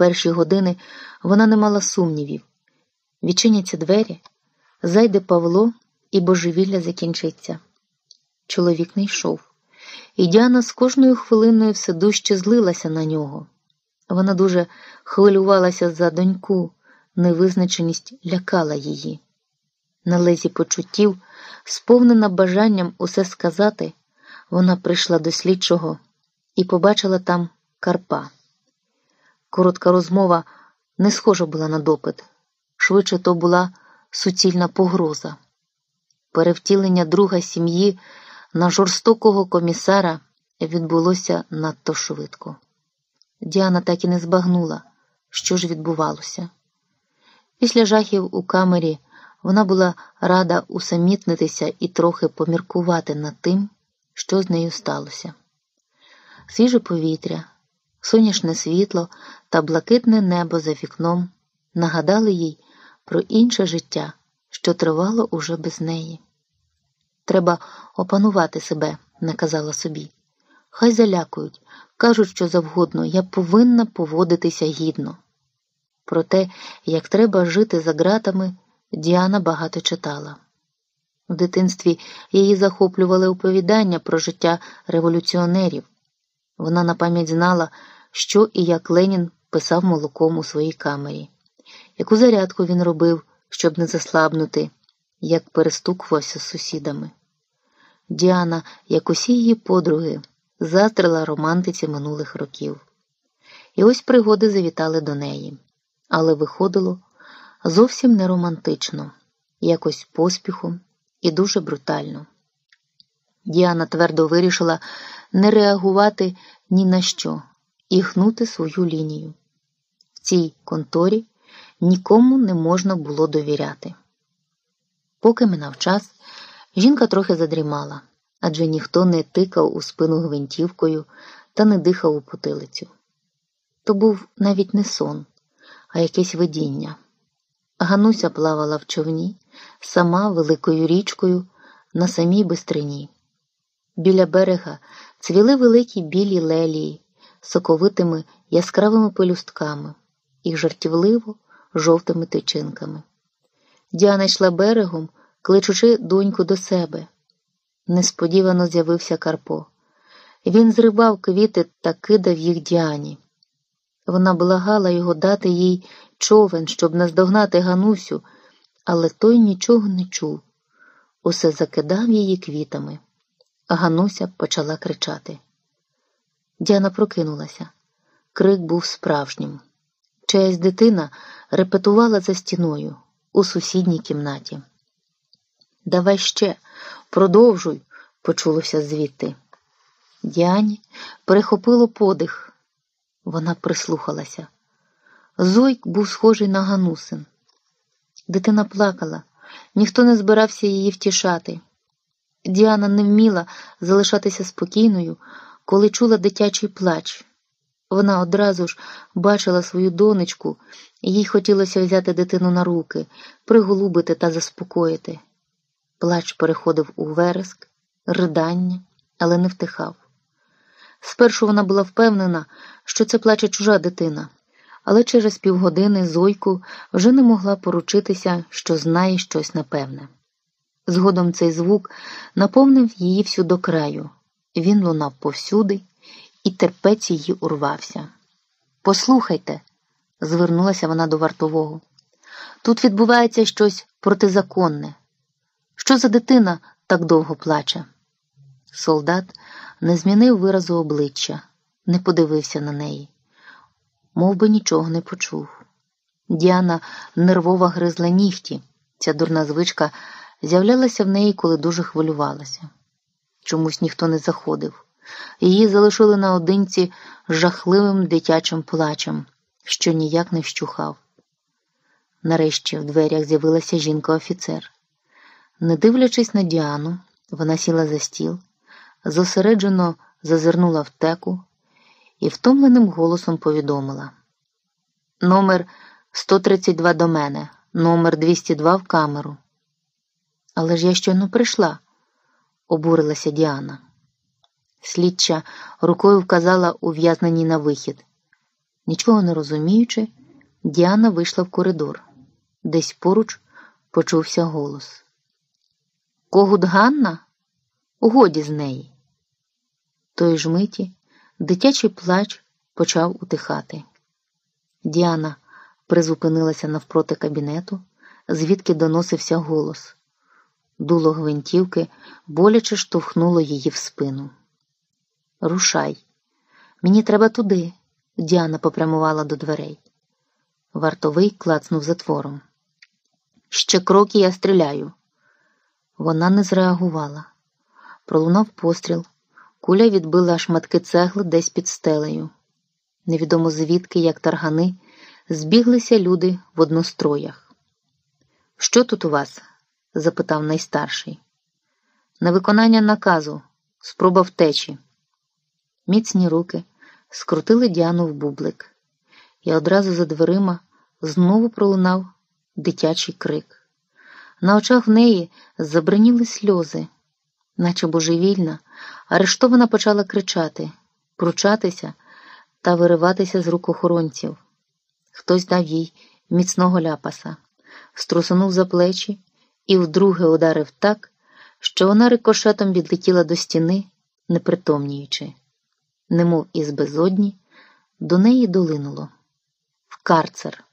перші години вона не мала сумнівів. Відчиняться двері, зайде Павло, і божевілля закінчиться. Чоловік не йшов, і Діана з кожною хвилиною все дужче злилася на нього. Вона дуже хвилювалася за доньку, невизначеність лякала її. На лезі почуттів, сповнена бажанням усе сказати, вона прийшла до слідчого і побачила там Карпа. Коротка розмова не схожа була на допит, швидше то була суцільна погроза. Перевтілення друга сім'ї на жорстокого комісара відбулося надто швидко. Діана так і не збагнула, що ж відбувалося. Після жахів у камері вона була рада усамітнитися і трохи поміркувати над тим, що з нею сталося. Свіже повітря, сонячне світло та блакитне небо за вікном нагадали їй про інше життя, що тривало уже без неї. Треба опанувати себе, наказала собі. Хай залякують, кажуть, що завгодно, я повинна поводитися гідно. Про те, як треба жити за ґратами, Діана багато читала. В дитинстві її захоплювали оповідання про життя революціонерів. Вона на пам'ять знала, що і як Ленін писав молоком у своїй камері, яку зарядку він робив, щоб не заслабнути, як перестукувався з сусідами. Діана, як усі її подруги, заздрила романтиці минулих років. І ось пригоди завітали до неї, але виходило зовсім не романтично, якось поспіхом і дуже брутально. Діана твердо вирішила не реагувати ні на що і гнути свою лінію. В цій конторі нікому не можна було довіряти. Поки минав час, жінка трохи задрімала, адже ніхто не тикав у спину гвинтівкою та не дихав у потилицю. То був навіть не сон, а якесь видіння. Гануся плавала в човні, сама великою річкою, на самій бистрині. Біля берега цвіли великі білі лелії, соковитими яскравими пелюстками і жартівливо жовтими тичинками. Діана йшла берегом, кличучи доньку до себе. Несподівано з'явився Карпо. Він зривав квіти та кидав їх Діані. Вона благала його дати їй човен, щоб наздогнати Ганусю, але той нічого не чув. Усе закидав її квітами. Гануся почала кричати. Діана прокинулася. Крик був справжнім. Чиясь дитина репетувала за стіною у сусідній кімнаті. Давай ще, продовжуй, почулося звідти. Діані перехопило подих. Вона прислухалася. Зойк був схожий на Ганусин. Дитина плакала, ніхто не збирався її втішати. Діана не вміла залишатися спокійною, коли чула дитячий плач. Вона одразу ж бачила свою донечку, і їй хотілося взяти дитину на руки, приголубити та заспокоїти. Плач переходив у вереск, ридання, але не втихав. Спершу вона була впевнена, що це плаче чужа дитина, але через півгодини Зойку вже не могла поручитися, що знає щось напевне. Згодом цей звук наповнив її всю до краю. Він лунав повсюди, і терпець її урвався. Послухайте, звернулася вона до вартового. Тут відбувається щось протизаконне. Що за дитина так довго плаче? Солдат не змінив виразу обличчя, не подивився на неї, Мов би нічого не почув. Діана нервово гризла нігті. Ця дурна звичка з'являлася в неї, коли дуже хвилювалася. Чомусь ніхто не заходив. Її залишили наодинці жахливим дитячим плачем, що ніяк не вщухав. Нарешті в дверях з'явилася жінка-офіцер. Не дивлячись на Діану, вона сіла за стіл, зосереджено зазирнула в теку і втомленим голосом повідомила: Номер 132 до мене, номер 202 в камеру. Але ж я щойно прийшла, обурилася Діана. Слідча рукою вказала ув'язненій на вихід. Нічого не розуміючи, Діана вийшла в коридор. Десь поруч почувся голос. Когут Ганна? Годі з неї. Тої ж миті дитячий плач почав утихати. Діана призупинилася навпроти кабінету, звідки доносився голос. Дуло гвинтівки боляче штовхнуло її в спину. Рушай, мені треба туди. Діана попрямувала до дверей. Вартовий клацнув затвором. Ще кроки я стріляю. Вона не зреагувала. Пролунав постріл. Куля відбила шматки цегли десь під стелею. Невідомо звідки, як таргани, збіглися люди в одностроях. Що тут у вас? Запитав найстарший. На виконання наказу, спроба втечі. Міцні руки скрутили Діану в бублик, і одразу за дверима знову пролунав дитячий крик. На очах в неї забриніли сльози, наче божевільна, арештована почала кричати, пручатися та вириватися з рук охоронців. Хтось дав їй міцного ляпаса, струсунув за плечі і вдруге ударив так, що вона рикошетом відлетіла до стіни, непритомніючи. Немов із безодні, до неї долинуло в карцер.